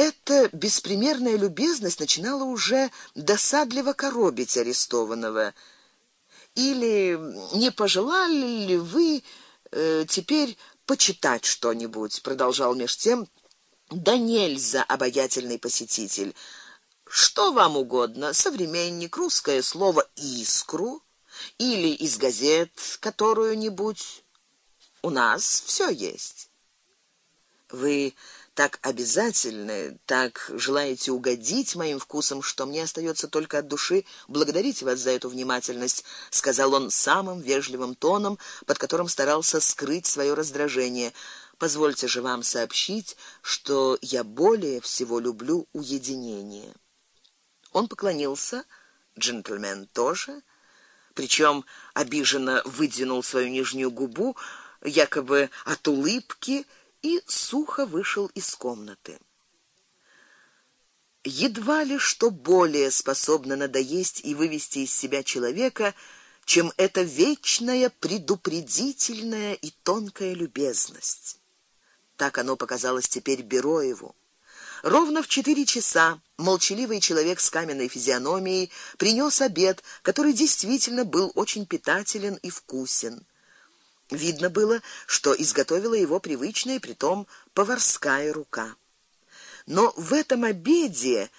эта беспримерная любезность начинала уже досадливо коробить арестованного. Или не пожелали ли вы э, теперь почитать что-нибудь, продолжал меж тем да нельзя обаятельный посетитель. Что вам угодно, современник, русское слово искру или из газет которую-нибудь. У нас все есть. Вы так обязательны, так желаете угодить моим вкусам, что мне остается только от души благодарить вас за эту внимательность, сказал он самым вежливым тоном, под которым старался скрыть свое раздражение. Позвольте же вам сообщить, что я более всего люблю уединение. Он поклонился, джентльмен тоже, причем обиженно выдвинул свою нижнюю губу, якобы от улыбки, и сухо вышел из комнаты. Едва ли что более способно надоесть и вывести из себя человека, чем эта вечная предупредительная и тонкая любезность. Так оно показалось теперь Бероеву. Ровно в четыре часа молчаливый человек с каменной физиономией принес обед, который действительно был очень питателен и вкусен. Видно было, что изготовила его привычная, притом поварская рука. Но в этом обеде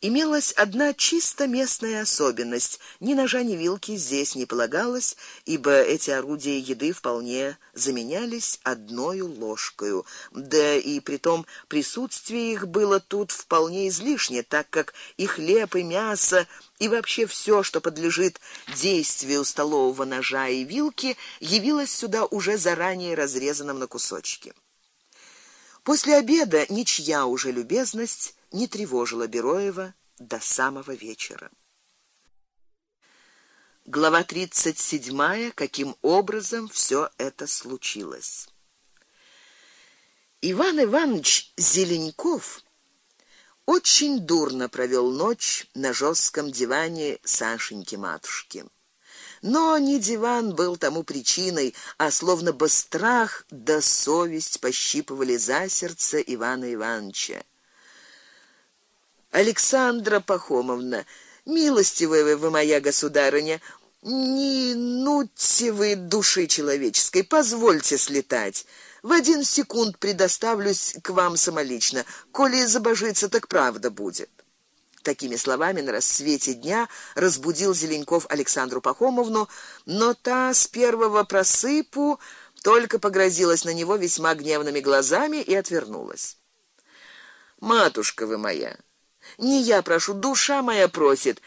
имелась одна чисто местная особенность. Ни ножа, ни вилки здесь не полагалось, ибо эти орудия еды вполне заменялись одной ложкой. Да и притом присутствие их было тут вполне излишне, так как и хлеб, и мясо, и вообще все, что подлежит действию столового ножа и вилки, явилось сюда уже заранее разрезанным на кусочки. После обеда ничья уже любезность не тревожила Бероева до самого вечера. Глава 37. Каким образом все это случилось? Иван Иванович Зеленков очень дурно провел ночь на жестком диване Сашеньки матушки. Но не диван был тому причиной, а словно бы страх да совесть пощипывали за сердце Ивана Ивановича. Александра Пахомовна, милостивая вы моя государыня, не нудьте вы души человеческой, позвольте слетать. В один секунд предоставлюсь к вам самолично. Коли забожится, так правда будет. Такими словами на рассвете дня разбудил Зеленков Александру Пахомовну, но та с первого просыпу только погрозилась на него весьма гневными глазами и отвернулась. Матушка вы моя, не я прошу, душа моя просит.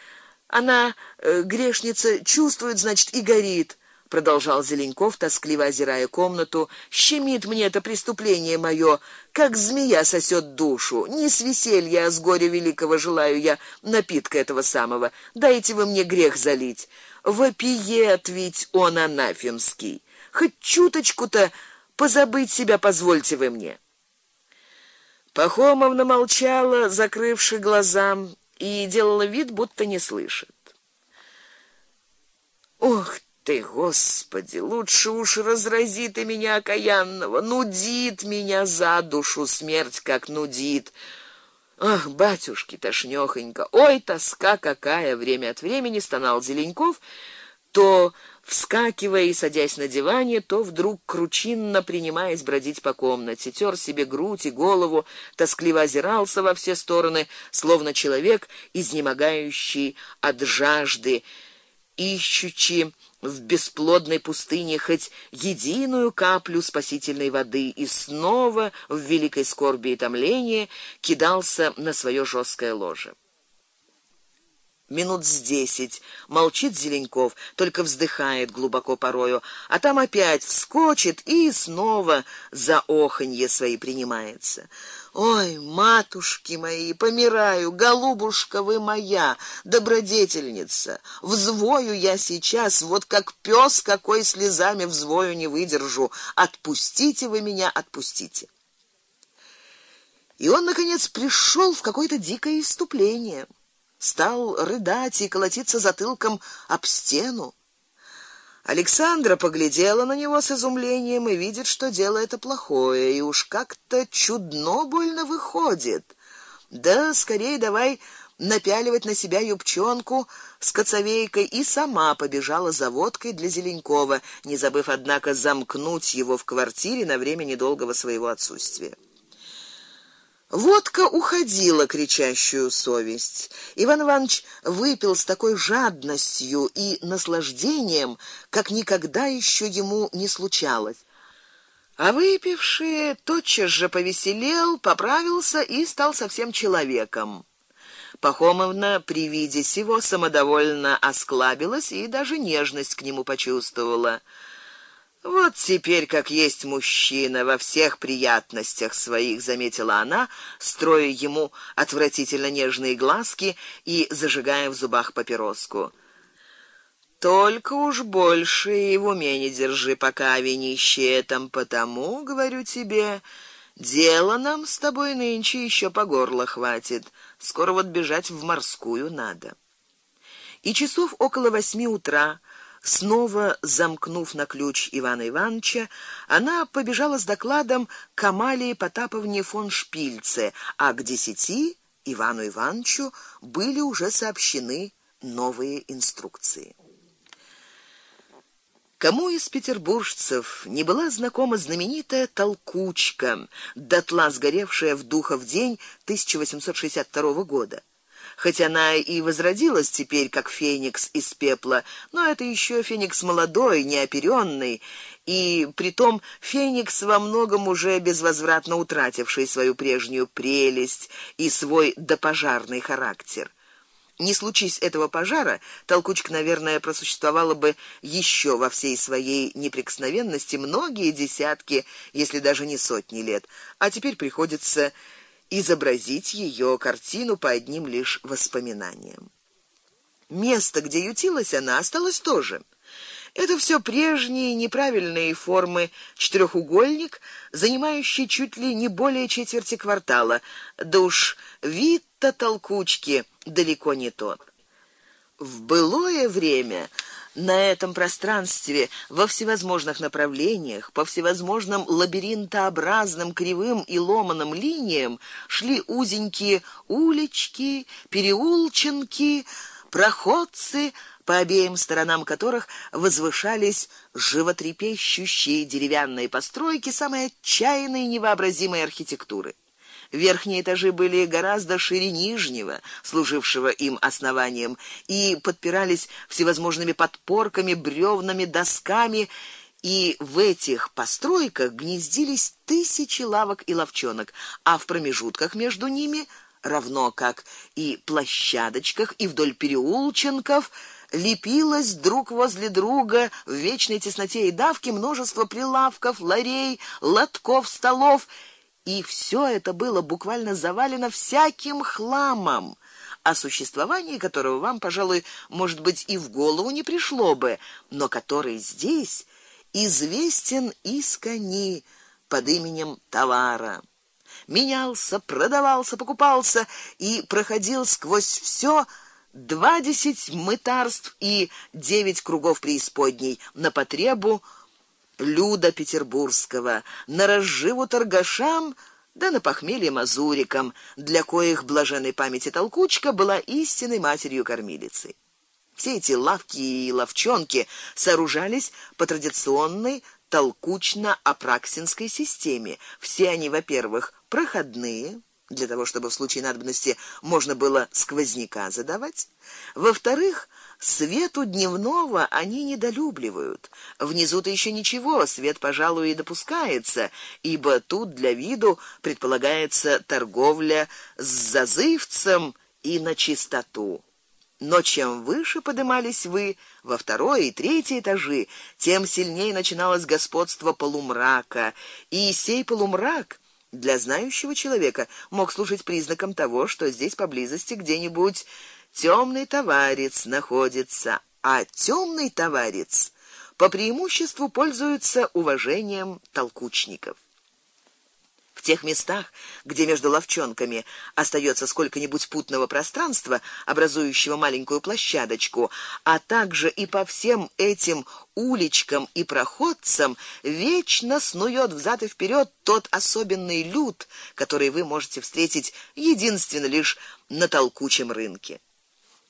Она э, грешница чувствует, значит, и горит, продолжал Зеленков, тоскливо озирая комнату. Щемит мне это преступление моё, как змея сосет душу. Не с веселья, а с горя великого желаю я напитка этого самого. Дайте вы мне грех залить. Вопиет ведь он анафемский. Хоть чуточку-то позабыть себя позвольте вы мне. Пахомовна молчала, закрывши глаза, и делала вид, будто не слышит. Ох ты, Господи, лучше уж разрази ты меня окаянного, нудит меня за душу смерть, как нудит. Ах, батюшки, тошнёхонько. Ой, тоска какая, время от времени стонал Зеленков, то вскакивая и садясь на диване, то вдруг кручинно принимаясь бродить по комнате, тер себе грудь и голову, тоскливо озирался во все стороны, словно человек, изнемогающий от жажды, ищущий в бесплодной пустыне хоть единую каплю спасительной воды и снова в великой скорби и томлении кидался на свое жесткое ложе минут с десять. Молчит Зеленков, только вздыхает глубоко порою, а там опять вскочит и снова за оханье свои принимается. Ой, матушки мои, помираю, голубушка вы моя, добродетельница. Взвою я сейчас, вот как пес, какой слезами взвою не выдержу. Отпустите вы меня, отпустите. И он наконец пришел в какое-то дикое иступление стал рыдать и колотиться затылком об стену. Александра поглядела на него с изумлением и видит, что дело это плохое, и уж как-то чудно больно выходит. Да скорее давай напяливать на себя юбчонку с коцовейкой и сама побежала за водкой для Зеленкова, не забыв однако замкнуть его в квартире на время недолгого своего отсутствия. Водка уходила кричащую совесть. Иван Иванович выпил с такой жадностью и наслаждением, как никогда еще ему не случалось. А выпивший тотчас же повеселел, поправился и стал совсем человеком. Пахомовна при виде сего самодовольно осклабилась и даже нежность к нему почувствовала. Вот теперь как есть мужчина во всех приятностях своих, заметила она, строя ему отвратительно нежные глазки и зажигая в зубах папироску. Только уж больше и в держи, пока винище там потому, говорю тебе, дело нам с тобой нынче еще по горло хватит. Скоро вот бежать в морскую надо. И часов около восьми утра Снова замкнув на ключ Ивана Ивановича, она побежала с докладом к Амалии Потаповне фон Шпильце, а к десяти Ивану Ивановичу были уже сообщены новые инструкции. Кому из петербуржцев не была знакома знаменитая толкучка, дотла сгоревшая в Духов день 1862 года? Хоть она и возродилась теперь как феникс из пепла, но это еще феникс молодой, неоперённый, и притом феникс во многом уже безвозвратно утративший свою прежнюю прелесть и свой допожарный характер. Не случись этого пожара, толкучка, наверное, просуществовала бы еще во всей своей неприкосновенности многие десятки, если даже не сотни лет. А теперь приходится изобразить ее картину по одним лишь воспоминаниям. Место, где ютилась она, осталось тоже. Это все прежние неправильные формы четырехугольник, занимающий чуть ли не более четверти квартала. Да уж вид-то толкучки далеко не тот. В былое время на этом пространстве во всевозможных направлениях, по всевозможным лабиринтообразным кривым и ломаным линиям шли узенькие улички, переулченки, проходцы, по обеим сторонам которых возвышались животрепещущие деревянные постройки самой отчаянной невообразимой архитектуры. Верхние этажи были гораздо шире нижнего, служившего им основанием, и подпирались всевозможными подпорками, бревнами, досками, и в этих постройках гнездились тысячи лавок и лавчонок, а в промежутках между ними, равно как и площадочках и вдоль переулченков, лепилось друг возле друга в вечной тесноте и давке множество прилавков, ларей, лотков, столов и все это было буквально завалено всяким хламом, о существовании которого вам, пожалуй, может быть, и в голову не пришло бы, но который здесь известен искони под именем товара. Менялся, продавался, покупался и проходил сквозь все двадцать мытарств и девять кругов преисподней на потребу люда петербургского, на разживу торгашам, да на похмелье мазурикам, для коих блаженной памяти толкучка была истинной матерью-кормилицей. Все эти лавки и лавчонки сооружались по традиционной толкучно-апраксинской системе. Все они, во-первых, проходные, для того чтобы в случае надобности можно было сквозняка задавать. Во-вторых, Свету дневного они недолюбливают. Внизу-то еще ничего, свет, пожалуй, и допускается, ибо тут для виду предполагается торговля с зазывцем и на чистоту. Но чем выше поднимались вы во второй и третий этажи, тем сильнее начиналось господство полумрака, и сей полумрак для знающего человека мог служить признаком того, что здесь поблизости где-нибудь темный товарец находится, а темный товарец по преимуществу пользуется уважением толкучников. В тех местах, где между ловчонками остается сколько-нибудь путного пространства, образующего маленькую площадочку, а также и по всем этим уличкам и проходцам вечно снует взад и вперед тот особенный люд, который вы можете встретить единственно лишь на толкучем рынке.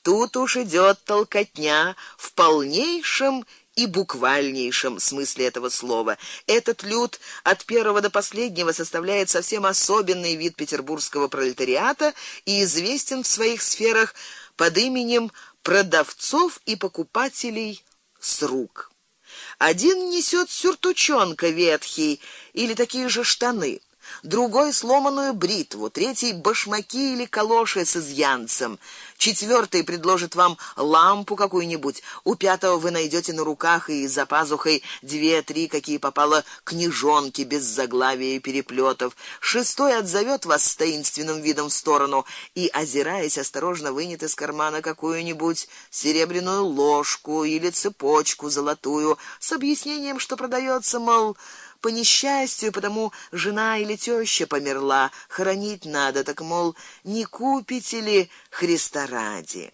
Тут уж идет толкотня в полнейшем и буквальнейшем смысле этого слова. Этот люд от первого до последнего составляет совсем особенный вид петербургского пролетариата и известен в своих сферах под именем продавцов и покупателей с рук. Один несет сюртучонка ветхий или такие же штаны, другой сломанную бритву, третий башмаки или калоши с изъянцем, четвертый предложит вам лампу какую-нибудь, у пятого вы найдете на руках и за пазухой две-три, какие попало книжонки без заглавия и переплетов. Шестой отзовет вас с таинственным видом в сторону и, озираясь, осторожно вынет из кармана какую-нибудь серебряную ложку или цепочку золотую с объяснением, что продается, мол, по несчастью, потому жена или тёща померла, хоронить надо, так мол, не купите ли Христа ради?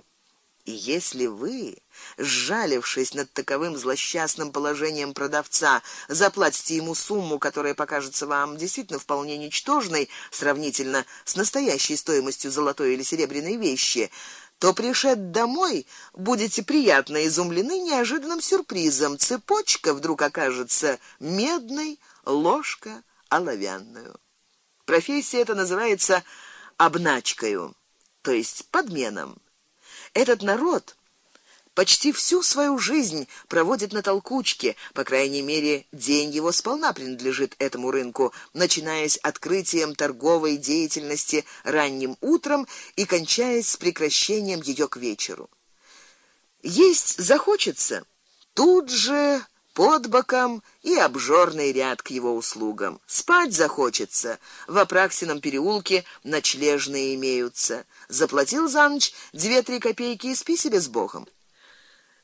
И если вы, сжалившись над таковым злосчастным положением продавца, заплатите ему сумму, которая покажется вам действительно вполне ничтожной сравнительно с настоящей стоимостью золотой или серебряной вещи, то пришед домой, будете приятно изумлены неожиданным сюрпризом. Цепочка вдруг окажется медной, ложка оловянную. Профессия эта называется обначкою, то есть подменом. Этот народ почти всю свою жизнь проводит на толкучке, по крайней мере, день его сполна принадлежит этому рынку, начиная с открытием торговой деятельности ранним утром и кончаясь с прекращением ее к вечеру. Есть захочется, тут же под боком и обжорный ряд к его услугам. Спать захочется. В Апраксином переулке ночлежные имеются. Заплатил за ночь две-три копейки и спи себе с богом.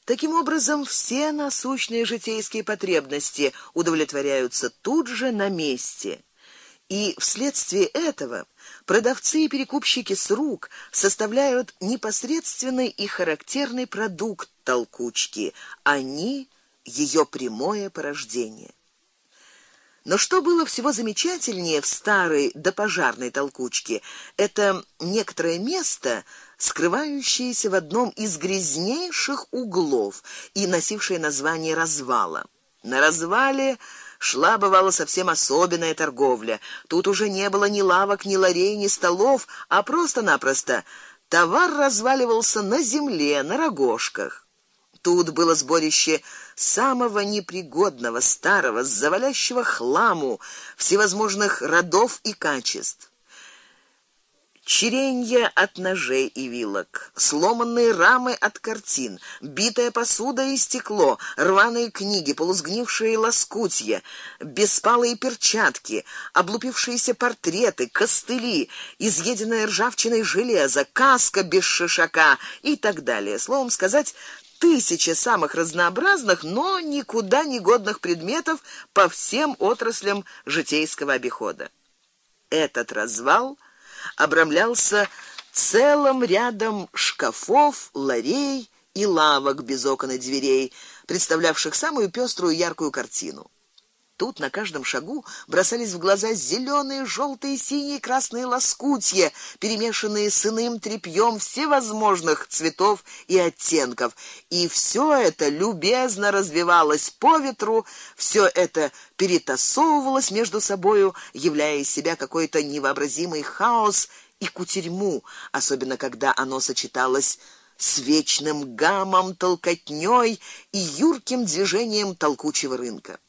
Таким образом, все насущные житейские потребности удовлетворяются тут же на месте. И вследствие этого продавцы и перекупщики с рук составляют непосредственный и характерный продукт толкучки. Они ее прямое порождение. Но что было всего замечательнее в старой допожарной толкучке это некоторое место, скрывающееся в одном из грязнейших углов и носившее название развала. На развале шла бывало совсем особенная торговля. Тут уже не было ни лавок, ни ларей, ни столов, а просто-напросто товар разваливался на земле, на рогожках. Тут было сборище самого непригодного, старого, завалящего хламу всевозможных родов и качеств. Черенья от ножей и вилок, сломанные рамы от картин, битая посуда и стекло, рваные книги, полусгнившие лоскутья, беспалые перчатки, облупившиеся портреты, костыли, изъеденное ржавчиной железо, каска без шишака и так далее. Словом сказать, тысячи самых разнообразных, но никуда не годных предметов по всем отраслям житейского обихода. Этот развал обрамлялся целым рядом шкафов, ларей и лавок без окон и дверей, представлявших самую пеструю яркую картину. Тут на каждом шагу бросались в глаза зеленые, желтые, синие, красные лоскутья, перемешанные с иным трепьем всевозможных цветов и оттенков, и все это любезно развивалось по ветру, все это перетасовывалось между собою, являя из себя какой-то невообразимый хаос и кутерьму, особенно когда оно сочеталось с вечным гамом, толкотнёй и юрким движением толкучего рынка.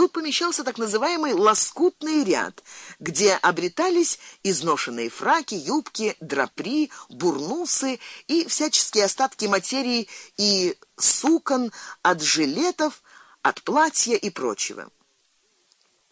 Тут помещался так называемый лоскутный ряд, где обретались изношенные фраки, юбки, драпри, бурнусы и всяческие остатки материи и сукон от жилетов, от платья и прочего.